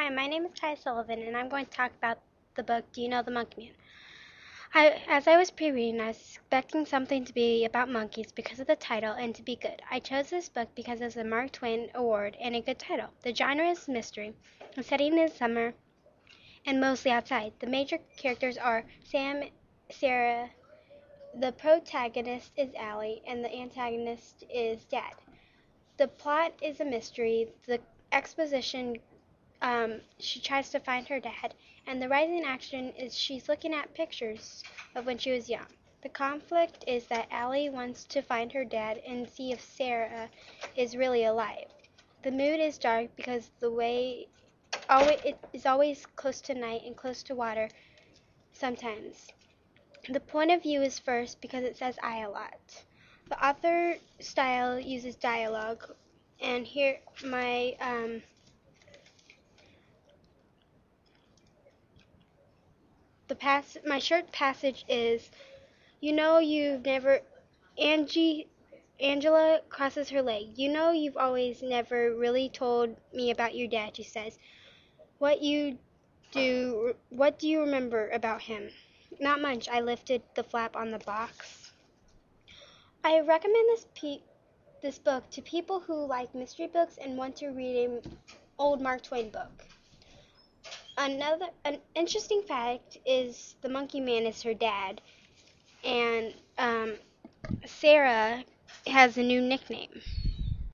Hi, my name is Kiah Sullivan, and I'm going to talk about the book Do You Know the Monkey Man? I, as I was pre-reading, I was expecting something to be about monkeys because of the title and to be good. I chose this book because it's a Mark Twain award and a good title. The genre is mystery. The setting is summer and mostly outside. The major characters are Sam, Sarah, the protagonist is Allie, and the antagonist is Dad. The plot is a mystery. The exposition um, she tries to find her dad, and the rising action is she's looking at pictures of when she was young. The conflict is that Allie wants to find her dad and see if Sarah is really alive. The mood is dark because the way always it is always close to night and close to water sometimes. The point of view is first because it says I a lot. The author style uses dialogue, and here my um, the pass my short passage is you know you've never Angie Angela crosses her leg. You know you've always never really told me about your dad, she says. What you do what do you remember about him? Not much. I lifted the flap on the box. I recommend this pe- this book to people who like mystery books and want to read an old Mark Twain book. Another an interesting fact is the monkey man is her dad, and um, Sarah has a new nickname.